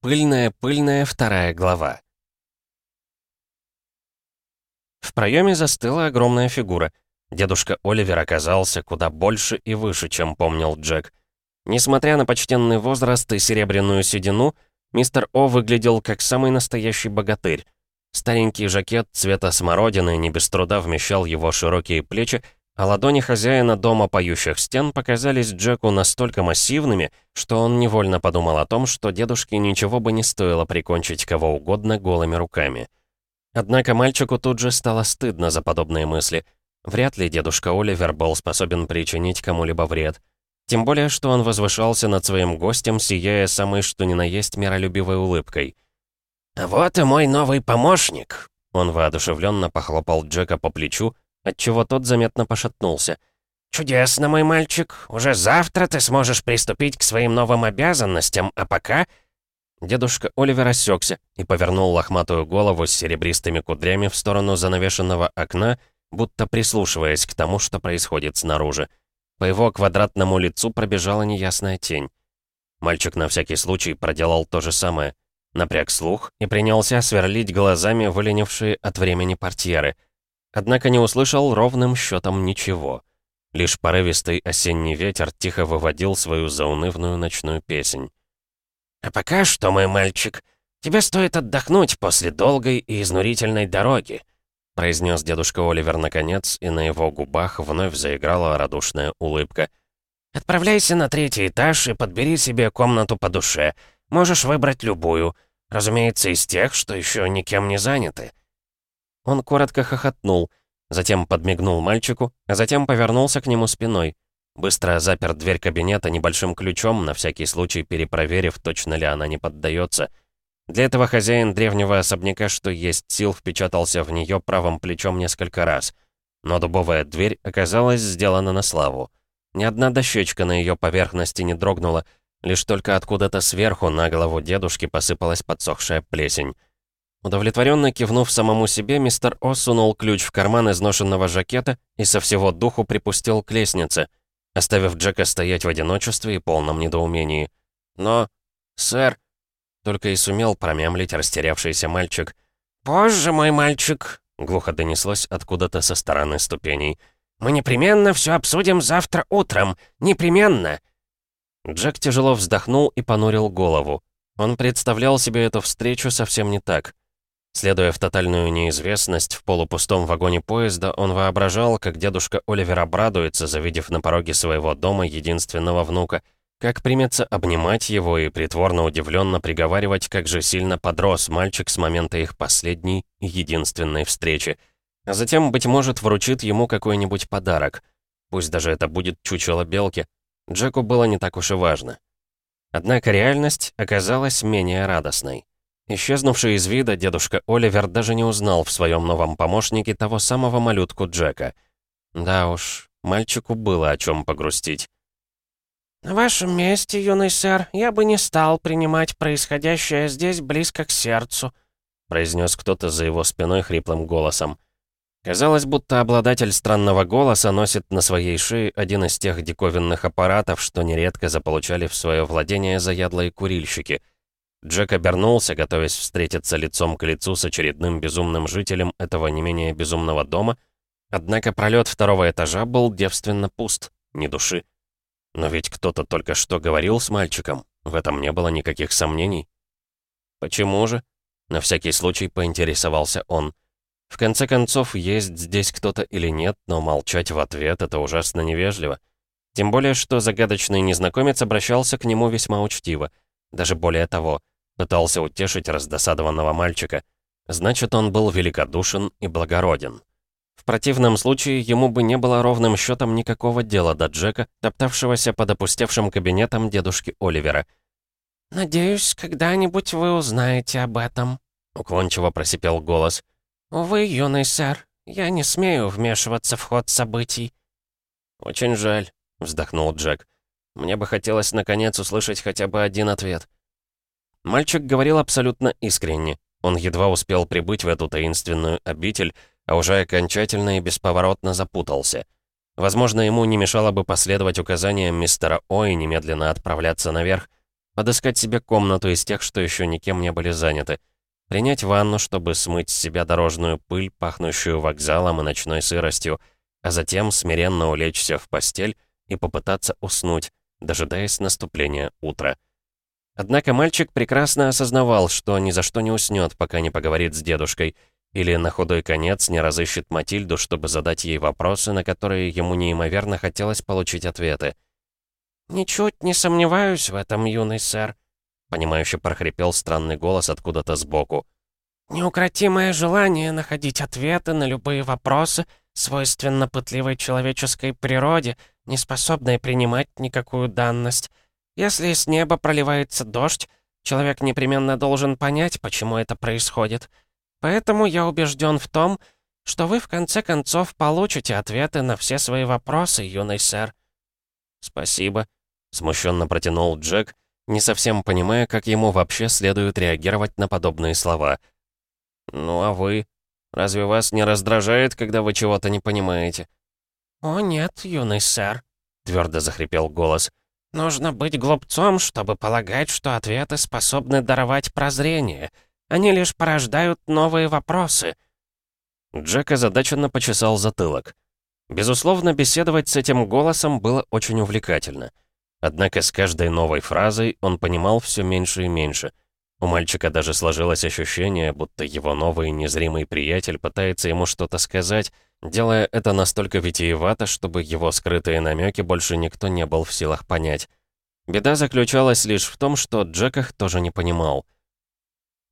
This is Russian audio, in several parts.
Пыльная-пыльная вторая глава. В проеме застыла огромная фигура. Дедушка Оливер оказался куда больше и выше, чем помнил Джек. Несмотря на почтенный возраст и серебряную седину, мистер О выглядел как самый настоящий богатырь. Старенький жакет цвета смородины не без труда вмещал его широкие плечи, а ладони хозяина дома поющих стен показались Джеку настолько массивными, что он невольно подумал о том, что дедушке ничего бы не стоило прикончить кого угодно голыми руками. Однако мальчику тут же стало стыдно за подобные мысли. Вряд ли дедушка Оливер был способен причинить кому-либо вред. Тем более, что он возвышался над своим гостем, сияя самой что ни на есть миролюбивой улыбкой. «Вот и мой новый помощник!» Он воодушевленно похлопал Джека по плечу, отчего тот заметно пошатнулся. «Чудесно, мой мальчик. Уже завтра ты сможешь приступить к своим новым обязанностям, а пока...» Дедушка Оливер осекся и повернул лохматую голову с серебристыми кудрями в сторону занавешенного окна, будто прислушиваясь к тому, что происходит снаружи. По его квадратному лицу пробежала неясная тень. Мальчик на всякий случай проделал то же самое. Напряг слух и принялся сверлить глазами выленившие от времени портьеры — Однако не услышал ровным счетом ничего. Лишь порывистый осенний ветер тихо выводил свою заунывную ночную песнь. «А пока что, мой мальчик, тебе стоит отдохнуть после долгой и изнурительной дороги», произнес дедушка Оливер наконец, и на его губах вновь заиграла радушная улыбка. «Отправляйся на третий этаж и подбери себе комнату по душе. Можешь выбрать любую. Разумеется, из тех, что еще никем не заняты. Он коротко хохотнул, затем подмигнул мальчику, а затем повернулся к нему спиной. Быстро запер дверь кабинета небольшим ключом, на всякий случай перепроверив, точно ли она не поддается. Для этого хозяин древнего особняка, что есть сил, впечатался в нее правым плечом несколько раз. Но дубовая дверь оказалась сделана на славу. Ни одна дощечка на ее поверхности не дрогнула, лишь только откуда-то сверху на голову дедушки посыпалась подсохшая плесень. Удовлетворенно кивнув самому себе, мистер О сунул ключ в карман изношенного жакета и со всего духу припустил к лестнице, оставив Джека стоять в одиночестве и полном недоумении. «Но, сэр...» Только и сумел промямлить растерявшийся мальчик. «Позже, мой мальчик!» — глухо донеслось откуда-то со стороны ступеней. «Мы непременно все обсудим завтра утром! Непременно!» Джек тяжело вздохнул и понурил голову. Он представлял себе эту встречу совсем не так. Следуя в тотальную неизвестность в полупустом вагоне поезда, он воображал, как дедушка Оливер обрадуется, завидев на пороге своего дома единственного внука, как примется обнимать его и притворно удивленно приговаривать, как же сильно подрос мальчик с момента их последней и единственной встречи. А затем, быть может, вручит ему какой-нибудь подарок. Пусть даже это будет чучело белки. Джеку было не так уж и важно. Однако реальность оказалась менее радостной. Исчезнувший из вида дедушка Оливер даже не узнал в своем новом помощнике того самого малютку Джека. Да уж, мальчику было о чем погрустить. «На вашем месте, юный сэр, я бы не стал принимать происходящее здесь близко к сердцу», произнес кто-то за его спиной хриплым голосом. Казалось, будто обладатель странного голоса носит на своей шее один из тех диковинных аппаратов, что нередко заполучали в свое владение заядлые курильщики — Джек обернулся, готовясь встретиться лицом к лицу с очередным безумным жителем этого не менее безумного дома, однако пролет второго этажа был девственно пуст, ни души. Но ведь кто-то только что говорил с мальчиком, в этом не было никаких сомнений. «Почему же?» — на всякий случай поинтересовался он. В конце концов, есть здесь кто-то или нет, но молчать в ответ — это ужасно невежливо. Тем более, что загадочный незнакомец обращался к нему весьма учтиво. Даже более того, пытался утешить раздосадованного мальчика. Значит, он был великодушен и благороден. В противном случае ему бы не было ровным счетом никакого дела до Джека, топтавшегося под опустевшим кабинетом дедушки Оливера. «Надеюсь, когда-нибудь вы узнаете об этом», — уклончиво просипел голос. «Увы, юный сэр, я не смею вмешиваться в ход событий». «Очень жаль», — вздохнул Джек. Мне бы хотелось наконец услышать хотя бы один ответ. Мальчик говорил абсолютно искренне. Он едва успел прибыть в эту таинственную обитель, а уже окончательно и бесповоротно запутался. Возможно, ему не мешало бы последовать указаниям мистера О и немедленно отправляться наверх. подыскать себе комнату из тех, что еще никем не были заняты, принять ванну, чтобы смыть с себя дорожную пыль, пахнущую вокзалом и ночной сыростью, а затем смиренно улечься в постель и попытаться уснуть, дожидаясь наступления утра. Однако мальчик прекрасно осознавал, что ни за что не уснет, пока не поговорит с дедушкой, или на худой конец не разыщет Матильду, чтобы задать ей вопросы, на которые ему неимоверно хотелось получить ответы. «Ничуть не сомневаюсь в этом, юный сэр», — понимающе прохрипел странный голос откуда-то сбоку. «Неукротимое желание находить ответы на любые вопросы свойственно пытливой человеческой природе, не способной принимать никакую данность. Если с неба проливается дождь, человек непременно должен понять, почему это происходит. Поэтому я убежден в том, что вы в конце концов получите ответы на все свои вопросы, юный сэр». «Спасибо», — смущенно протянул Джек, не совсем понимая, как ему вообще следует реагировать на подобные слова. «Ну а вы? Разве вас не раздражает, когда вы чего-то не понимаете?» «О нет, юный сэр», — твердо захрипел голос. «Нужно быть глупцом, чтобы полагать, что ответы способны даровать прозрение. Они лишь порождают новые вопросы». Джек озадаченно почесал затылок. Безусловно, беседовать с этим голосом было очень увлекательно. Однако с каждой новой фразой он понимал все меньше и меньше. У мальчика даже сложилось ощущение, будто его новый незримый приятель пытается ему что-то сказать, делая это настолько витиевато, чтобы его скрытые намеки больше никто не был в силах понять. Беда заключалась лишь в том, что Джек их тоже не понимал.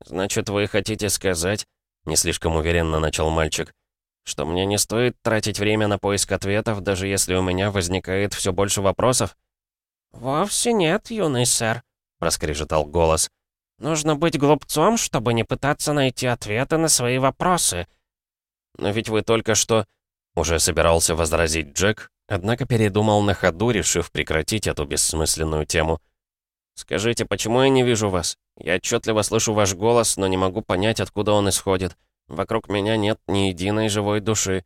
«Значит, вы хотите сказать...» — не слишком уверенно начал мальчик что мне не стоит тратить время на поиск ответов, даже если у меня возникает все больше вопросов?» «Вовсе нет, юный сэр», — проскрежетал голос. «Нужно быть глупцом, чтобы не пытаться найти ответы на свои вопросы». «Но ведь вы только что...» Уже собирался возразить Джек, однако передумал на ходу, решив прекратить эту бессмысленную тему. «Скажите, почему я не вижу вас? Я отчетливо слышу ваш голос, но не могу понять, откуда он исходит. Вокруг меня нет ни единой живой души».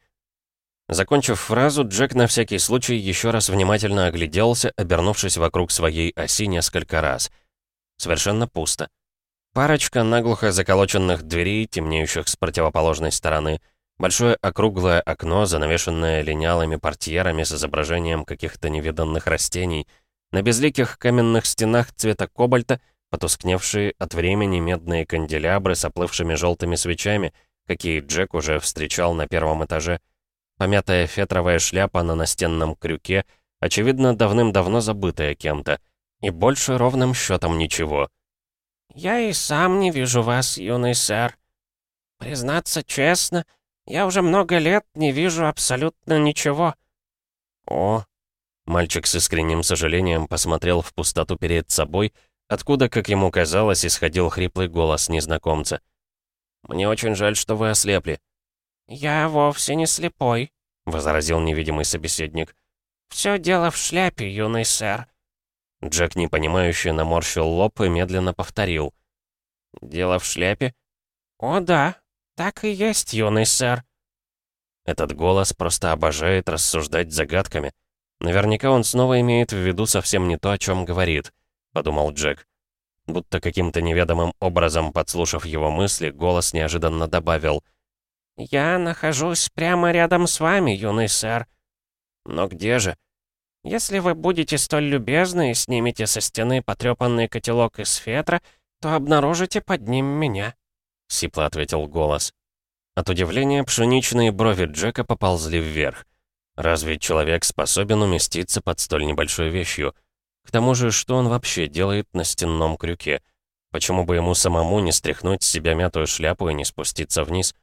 Закончив фразу, Джек на всякий случай еще раз внимательно огляделся, обернувшись вокруг своей оси несколько раз. Совершенно пусто. Парочка наглухо заколоченных дверей, темнеющих с противоположной стороны, большое округлое окно, занавешенное линялыми портьерами с изображением каких-то невиданных растений, на безликих каменных стенах цвета кобальта потускневшие от времени медные канделябры с оплывшими желтыми свечами — какие Джек уже встречал на первом этаже. Помятая фетровая шляпа на настенном крюке, очевидно, давным-давно забытая кем-то. И больше ровным счетом ничего. «Я и сам не вижу вас, юный сэр. Признаться честно, я уже много лет не вижу абсолютно ничего». «О!» Мальчик с искренним сожалением посмотрел в пустоту перед собой, откуда, как ему казалось, исходил хриплый голос незнакомца. «Мне очень жаль, что вы ослепли». «Я вовсе не слепой», — возразил невидимый собеседник. «Все дело в шляпе, юный сэр». Джек, непонимающе, наморщил лоб и медленно повторил. «Дело в шляпе?» «О да, так и есть, юный сэр». Этот голос просто обожает рассуждать загадками. Наверняка он снова имеет в виду совсем не то, о чем говорит, подумал Джек. Будто каким-то неведомым образом подслушав его мысли, голос неожиданно добавил. «Я нахожусь прямо рядом с вами, юный сэр». «Но где же?» «Если вы будете столь любезны и снимете со стены потрепанный котелок из фетра, то обнаружите под ним меня», — сипло ответил голос. От удивления пшеничные брови Джека поползли вверх. Разве человек способен уместиться под столь небольшой вещью? К тому же, что он вообще делает на стенном крюке? Почему бы ему самому не стряхнуть с себя мятую шляпу и не спуститься вниз?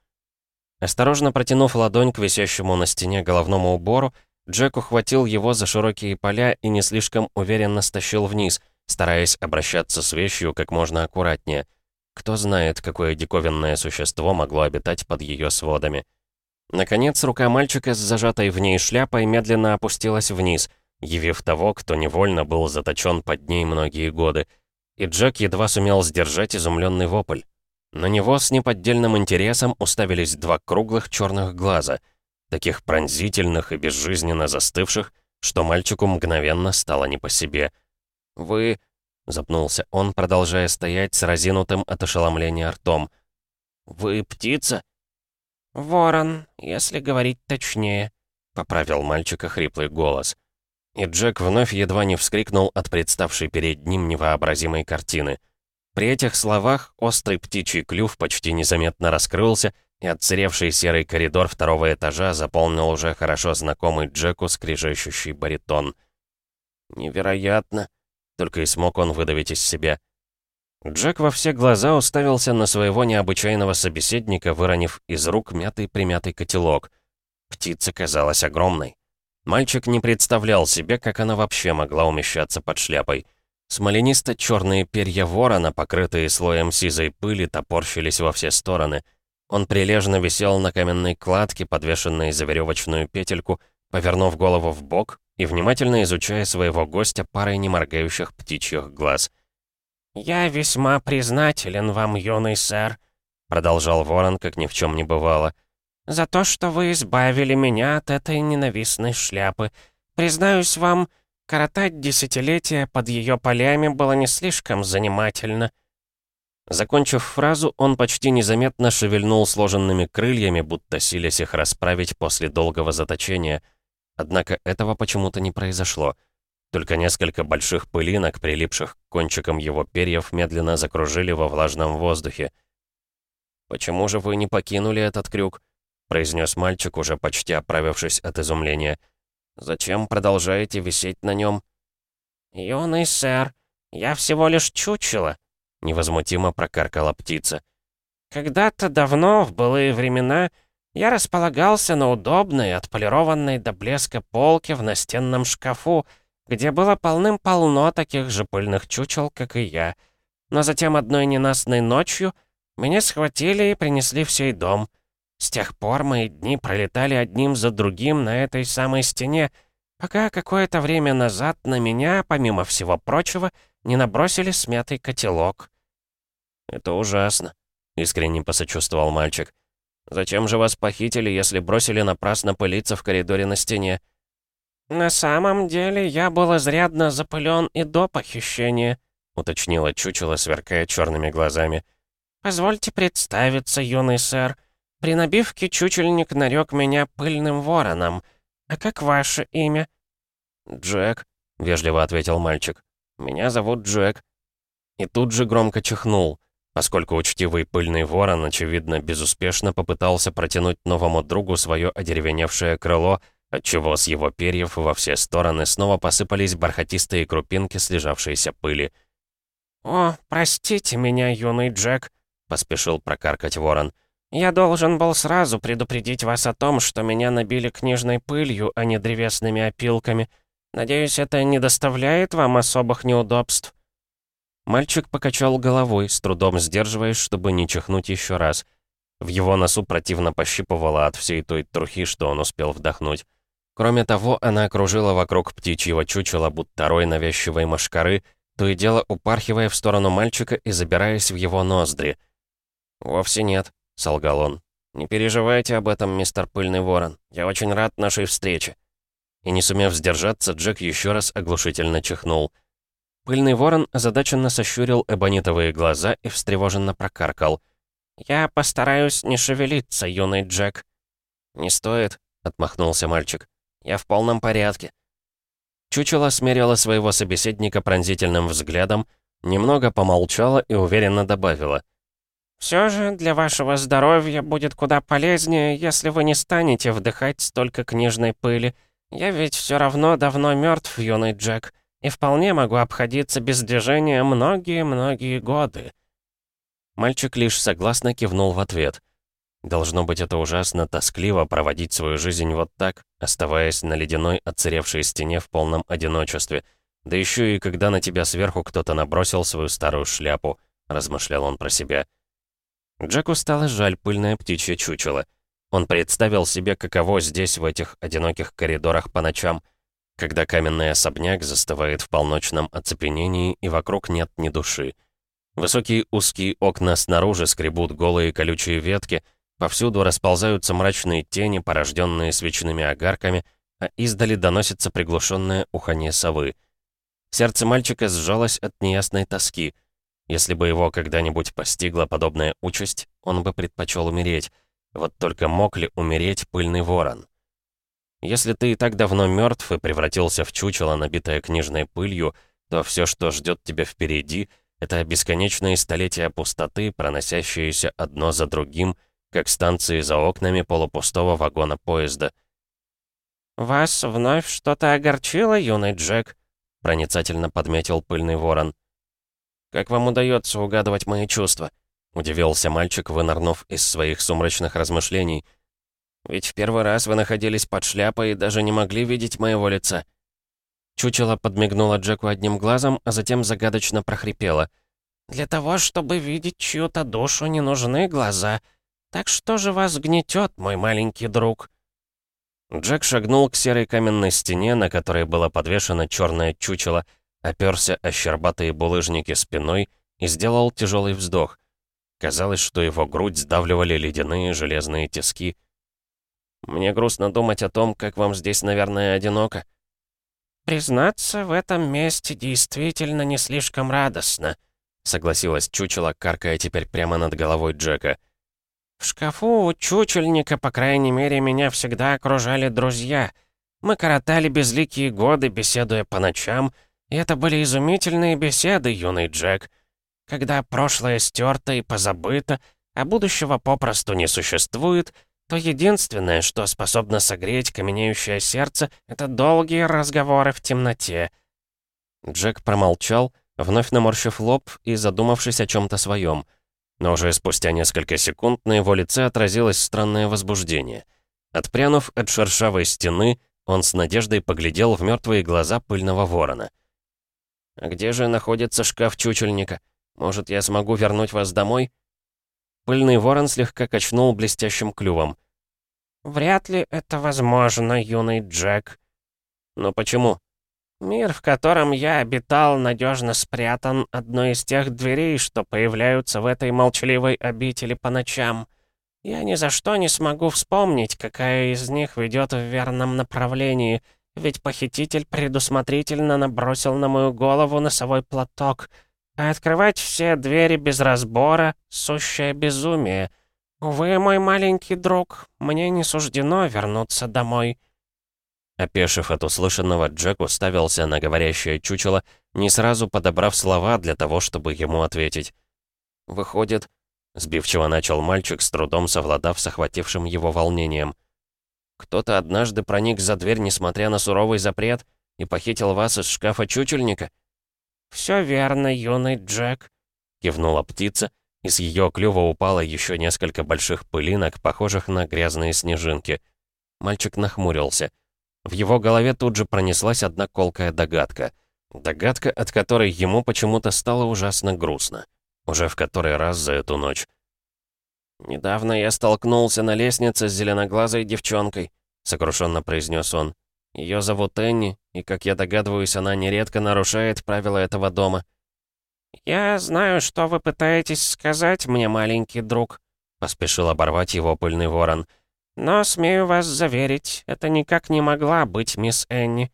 Осторожно протянув ладонь к висящему на стене головному убору, Джек ухватил его за широкие поля и не слишком уверенно стащил вниз, стараясь обращаться с вещью как можно аккуратнее. Кто знает, какое диковинное существо могло обитать под ее сводами. Наконец, рука мальчика с зажатой в ней шляпой медленно опустилась вниз — явив того, кто невольно был заточен под ней многие годы. И Джек едва сумел сдержать изумленный вопль. На него с неподдельным интересом уставились два круглых черных глаза, таких пронзительных и безжизненно застывших, что мальчику мгновенно стало не по себе. «Вы... запнулся он, продолжая стоять с разинутым от ошеломления ртом. «Вы птица?» «Ворон, если говорить точнее», — поправил мальчика хриплый голос. И Джек вновь едва не вскрикнул от представшей перед ним невообразимой картины. При этих словах острый птичий клюв почти незаметно раскрылся, и отсыревший серый коридор второго этажа заполнил уже хорошо знакомый Джеку скрижащущий баритон. «Невероятно!» — только и смог он выдавить из себя. Джек во все глаза уставился на своего необычайного собеседника, выронив из рук мятый-примятый котелок. Птица казалась огромной. Мальчик не представлял себе, как она вообще могла умещаться под шляпой. Смоленисто-черные перья ворона, покрытые слоем сизой пыли, топорщились во все стороны. Он прилежно висел на каменной кладке, подвешенной за веревочную петельку, повернув голову в бок и внимательно изучая своего гостя парой неморгающих птичьих глаз. «Я весьма признателен вам, юный сэр», — продолжал ворон, как ни в чем не бывало, «за то, что вы избавили меня от этой ненавистной шляпы. Признаюсь вам, коротать десятилетия под ее полями было не слишком занимательно». Закончив фразу, он почти незаметно шевельнул сложенными крыльями, будто силясь их расправить после долгого заточения. Однако этого почему-то не произошло. Только несколько больших пылинок, прилипших к кончикам его перьев, медленно закружили во влажном воздухе. «Почему же вы не покинули этот крюк?» — произнес мальчик, уже почти оправившись от изумления. «Зачем продолжаете висеть на нем?» «Юный сэр, я всего лишь чучело», — невозмутимо прокаркала птица. «Когда-то давно, в былые времена, я располагался на удобной, отполированной до блеска полке в настенном шкафу, где было полным-полно таких же пыльных чучел, как и я. Но затем одной ненастной ночью меня схватили и принесли в сей дом. С тех пор мои дни пролетали одним за другим на этой самой стене, пока какое-то время назад на меня, помимо всего прочего, не набросили смятый котелок. «Это ужасно», — искренне посочувствовал мальчик. «Зачем же вас похитили, если бросили напрасно пылиться в коридоре на стене?» «На самом деле я был изрядно запылен и до похищения», — уточнила чучело, сверкая черными глазами. «Позвольте представиться, юный сэр. При набивке чучельник нарек меня пыльным вороном. А как ваше имя?» «Джек», — вежливо ответил мальчик. «Меня зовут Джек». И тут же громко чихнул, поскольку учтивый пыльный ворон, очевидно, безуспешно попытался протянуть новому другу свое одеревеневшее крыло, отчего с его перьев во все стороны снова посыпались бархатистые крупинки слежавшейся пыли. «О, простите меня, юный Джек», — поспешил прокаркать ворон. «Я должен был сразу предупредить вас о том, что меня набили книжной пылью, а не древесными опилками. Надеюсь, это не доставляет вам особых неудобств?» Мальчик покачал головой, с трудом сдерживаясь, чтобы не чихнуть еще раз. В его носу противно пощипывало от всей той трухи, что он успел вдохнуть. Кроме того, она окружила вокруг птичьего чучела, будто рой навязчивой мошкары, то и дело упархивая в сторону мальчика и забираясь в его ноздри. «Вовсе нет», — солгал он. «Не переживайте об этом, мистер Пыльный Ворон. Я очень рад нашей встрече». И не сумев сдержаться, Джек еще раз оглушительно чихнул. Пыльный ворон озадаченно сощурил эбонитовые глаза и встревоженно прокаркал. «Я постараюсь не шевелиться, юный Джек». «Не стоит», — отмахнулся мальчик. Я в полном порядке». Чучело смерила своего собеседника пронзительным взглядом, немного помолчала и уверенно добавила. «Все же для вашего здоровья будет куда полезнее, если вы не станете вдыхать столько книжной пыли. Я ведь все равно давно мертв, юный Джек, и вполне могу обходиться без движения многие-многие годы». Мальчик лишь согласно кивнул в ответ. Должно быть, это ужасно тоскливо проводить свою жизнь вот так, оставаясь на ледяной отсыревшей стене в полном одиночестве. Да еще и когда на тебя сверху кто-то набросил свою старую шляпу, размышлял он про себя. Джеку стало жаль пыльное птичье чучело. Он представил себе, каково здесь, в этих одиноких коридорах по ночам, когда каменный особняк застывает в полночном оцепенении и вокруг нет ни души. Высокие узкие окна снаружи скребут голые колючие ветки — Повсюду расползаются мрачные тени, порожденные свечными огарками, а издали доносится приглушенное уханье совы. Сердце мальчика сжалось от неясной тоски. Если бы его когда-нибудь постигла подобная участь, он бы предпочел умереть. Вот только мог ли умереть пыльный ворон? Если ты и так давно мертв и превратился в чучело, набитое книжной пылью, то все, что ждет тебя впереди, это бесконечные столетия пустоты, проносящиеся одно за другим, как станции за окнами полупустого вагона поезда. «Вас вновь что-то огорчило, юный Джек?» — проницательно подметил пыльный ворон. «Как вам удается угадывать мои чувства?» — удивился мальчик, вынырнув из своих сумрачных размышлений. «Ведь в первый раз вы находились под шляпой и даже не могли видеть моего лица». Чучело подмигнуло Джеку одним глазом, а затем загадочно прохрипело. «Для того, чтобы видеть чью-то душу, не нужны глаза. Так что же вас гнетет, мой маленький друг?» Джек шагнул к серой каменной стене, на которой было подвешено черное чучело, оперся о щербатые булыжники спиной и сделал тяжелый вздох. Казалось, что его грудь сдавливали ледяные железные тиски. «Мне грустно думать о том, как вам здесь, наверное, одиноко». «Признаться, в этом месте действительно не слишком радостно», согласилась чучело, каркая теперь прямо над головой Джека. «В шкафу у чучельника, по крайней мере, меня всегда окружали друзья. Мы коротали безликие годы, беседуя по ночам, и это были изумительные беседы, юный Джек. Когда прошлое стерто и позабыто, а будущего попросту не существует, то единственное, что способно согреть каменеющее сердце, это долгие разговоры в темноте». Джек промолчал, вновь наморщив лоб и задумавшись о чем то своем. Но уже спустя несколько секунд на его лице отразилось странное возбуждение. Отпрянув от шершавой стены, он с надеждой поглядел в мертвые глаза пыльного ворона. «А где же находится шкаф чучельника? Может, я смогу вернуть вас домой?» Пыльный ворон слегка качнул блестящим клювом. «Вряд ли это возможно, юный Джек». «Но почему?» Мир, в котором я обитал, надежно спрятан одной из тех дверей, что появляются в этой молчаливой обители по ночам. Я ни за что не смогу вспомнить, какая из них ведет в верном направлении, ведь похититель предусмотрительно набросил на мою голову носовой платок. А открывать все двери без разбора — сущее безумие. Увы, мой маленький друг, мне не суждено вернуться домой. Опешив от услышанного, Джек уставился на говорящее чучело, не сразу подобрав слова для того, чтобы ему ответить. «Выходит...» — сбивчиво начал мальчик, с трудом совладав с охватившим его волнением. «Кто-то однажды проник за дверь, несмотря на суровый запрет, и похитил вас из шкафа чучельника?» «Все верно, юный Джек», — кивнула птица, и с ее клюва упало еще несколько больших пылинок, похожих на грязные снежинки. Мальчик нахмурился — в его голове тут же пронеслась одна колкая догадка. Догадка, от которой ему почему-то стало ужасно грустно. Уже в который раз за эту ночь. «Недавно я столкнулся на лестнице с зеленоглазой девчонкой», — сокрушенно произнес он. Ее зовут Энни, и, как я догадываюсь, она нередко нарушает правила этого дома». «Я знаю, что вы пытаетесь сказать мне, маленький друг», — поспешил оборвать его пыльный ворон. Но, смею вас заверить, это никак не могла быть мисс Энни».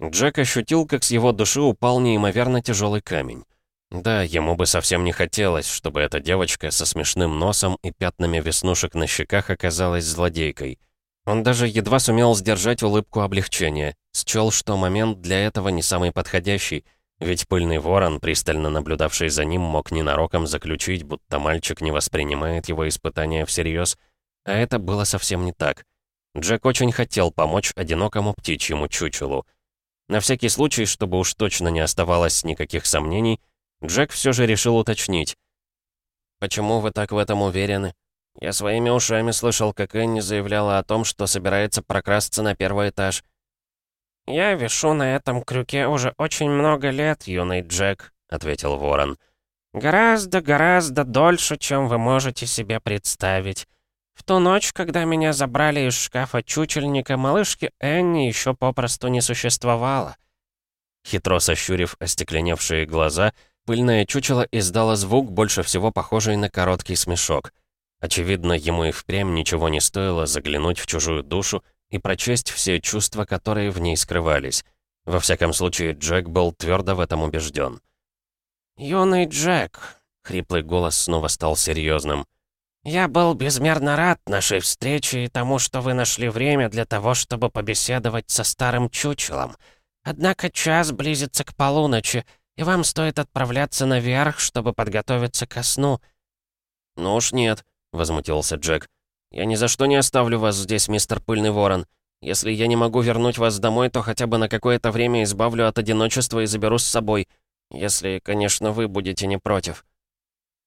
Джек ощутил, как с его души упал неимоверно тяжелый камень. Да, ему бы совсем не хотелось, чтобы эта девочка со смешным носом и пятнами веснушек на щеках оказалась злодейкой. Он даже едва сумел сдержать улыбку облегчения, счел, что момент для этого не самый подходящий, ведь пыльный ворон, пристально наблюдавший за ним, мог ненароком заключить, будто мальчик не воспринимает его испытания всерьез, а это было совсем не так. Джек очень хотел помочь одинокому птичьему чучелу. На всякий случай, чтобы уж точно не оставалось никаких сомнений, Джек все же решил уточнить. «Почему вы так в этом уверены? Я своими ушами слышал, как Энни заявляла о том, что собирается прокрасться на первый этаж». «Я вишу на этом крюке уже очень много лет, юный Джек», — ответил Ворон. «Гораздо-гораздо дольше, чем вы можете себе представить. В ту ночь, когда меня забрали из шкафа чучельника, малышки Энни еще попросту не существовало. Хитро сощурив остекленевшие глаза, пыльное чучело издало звук, больше всего похожий на короткий смешок. Очевидно, ему и впрямь ничего не стоило заглянуть в чужую душу и прочесть все чувства, которые в ней скрывались. Во всяком случае, Джек был твердо в этом убежден. «Юный Джек», — хриплый голос снова стал серьезным. «Я был безмерно рад нашей встрече и тому, что вы нашли время для того, чтобы побеседовать со старым чучелом. Однако час близится к полуночи, и вам стоит отправляться наверх, чтобы подготовиться ко сну». «Ну уж нет», — возмутился Джек. «Я ни за что не оставлю вас здесь, мистер Пыльный Ворон. Если я не могу вернуть вас домой, то хотя бы на какое-то время избавлю от одиночества и заберу с собой. Если, конечно, вы будете не против».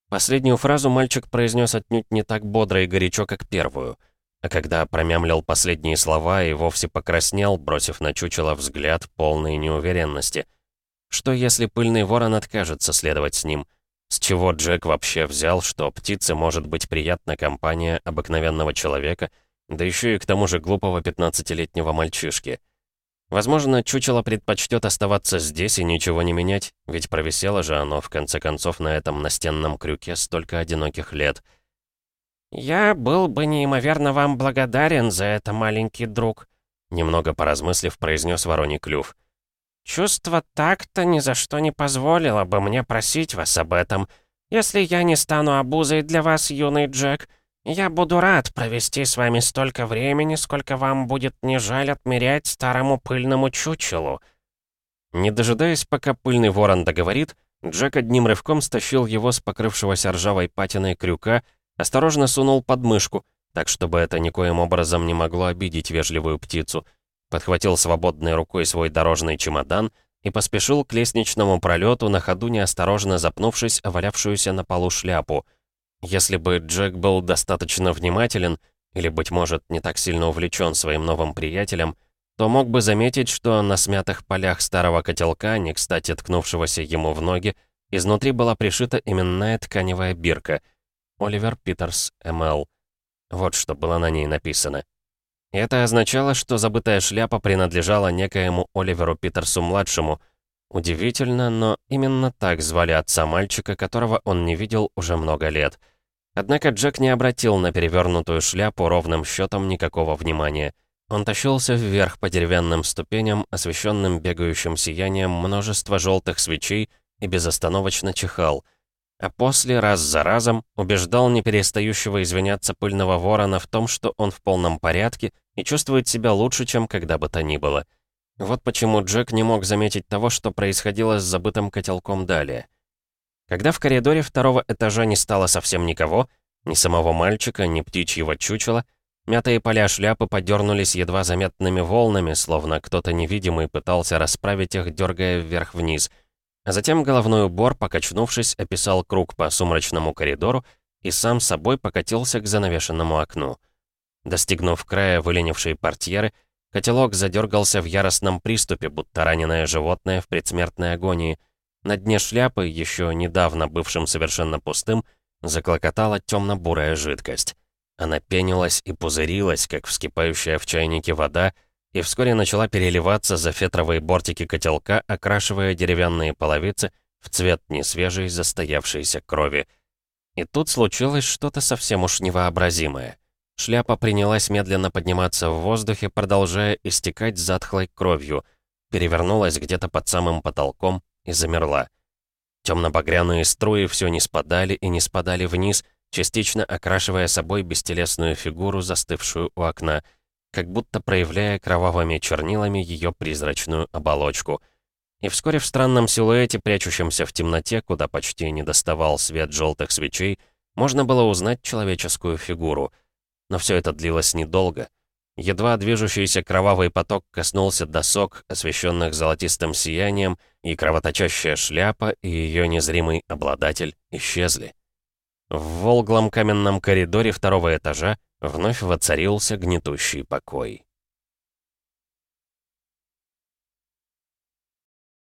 Последнюю фразу мальчик произнес отнюдь не так бодро и горячо, как первую. А когда промямлил последние слова и вовсе покраснел, бросив на чучело взгляд полной неуверенности. Что если пыльный ворон откажется следовать с ним? С чего Джек вообще взял, что птице может быть приятна компания обыкновенного человека, да еще и к тому же глупого 15-летнего мальчишки? Возможно, чучело предпочтет оставаться здесь и ничего не менять, ведь провисело же оно, в конце концов, на этом настенном крюке столько одиноких лет. «Я был бы неимоверно вам благодарен за это, маленький друг», немного поразмыслив, произнес Вороний Клюв. Чувство такта ни за что не позволило бы мне просить вас об этом. Если я не стану обузой для вас, юный Джек, я буду рад провести с вами столько времени, сколько вам будет не жаль отмерять старому пыльному чучелу». Не дожидаясь, пока пыльный ворон договорит, Джек одним рывком стащил его с покрывшегося ржавой патиной крюка, осторожно сунул под мышку, так чтобы это никоим образом не могло обидеть вежливую птицу — подхватил свободной рукой свой дорожный чемодан и поспешил к лестничному пролету, на ходу неосторожно запнувшись о валявшуюся на полу шляпу. Если бы Джек был достаточно внимателен, или, быть может, не так сильно увлечен своим новым приятелем, то мог бы заметить, что на смятых полях старого котелка, не кстати ткнувшегося ему в ноги, изнутри была пришита именная тканевая бирка «Оливер Питерс, М.Л.». Вот что было на ней написано. Это означало, что забытая шляпа принадлежала некоему Оливеру Питерсу-младшему. Удивительно, но именно так звали отца мальчика, которого он не видел уже много лет. Однако Джек не обратил на перевернутую шляпу ровным счетом никакого внимания. Он тащился вверх по деревянным ступеням, освещенным бегающим сиянием множества желтых свечей, и безостановочно чихал. А после, раз за разом, убеждал неперестающего извиняться пыльного ворона в том, что он в полном порядке и чувствует себя лучше, чем когда бы то ни было. Вот почему Джек не мог заметить того, что происходило с забытым котелком далее. Когда в коридоре второго этажа не стало совсем никого, ни самого мальчика, ни птичьего чучела, мятые поля шляпы подернулись едва заметными волнами, словно кто-то невидимый пытался расправить их, дергая вверх-вниз. А затем головной убор, покачнувшись, описал круг по сумрачному коридору и сам собой покатился к занавешенному окну. Достигнув края выленившей портьеры, котелок задергался в яростном приступе, будто раненое животное в предсмертной агонии. На дне шляпы, еще недавно бывшим совершенно пустым, заклокотала темно-бурая жидкость. Она пенилась и пузырилась, как вскипающая в чайнике вода, и вскоре начала переливаться за фетровые бортики котелка, окрашивая деревянные половицы в цвет несвежей застоявшейся крови. И тут случилось что-то совсем уж невообразимое. Шляпа принялась медленно подниматься в воздухе, продолжая истекать затхлой кровью. Перевернулась где-то под самым потолком и замерла. Темно-багряные струи все не спадали и не спадали вниз, частично окрашивая собой бестелесную фигуру, застывшую у окна, как будто проявляя кровавыми чернилами ее призрачную оболочку. И вскоре в странном силуэте, прячущемся в темноте, куда почти не доставал свет желтых свечей, можно было узнать человеческую фигуру — но все это длилось недолго. Едва движущийся кровавый поток коснулся досок, освещенных золотистым сиянием, и кровоточащая шляпа и ее незримый обладатель исчезли. В волглом каменном коридоре второго этажа вновь воцарился гнетущий покой.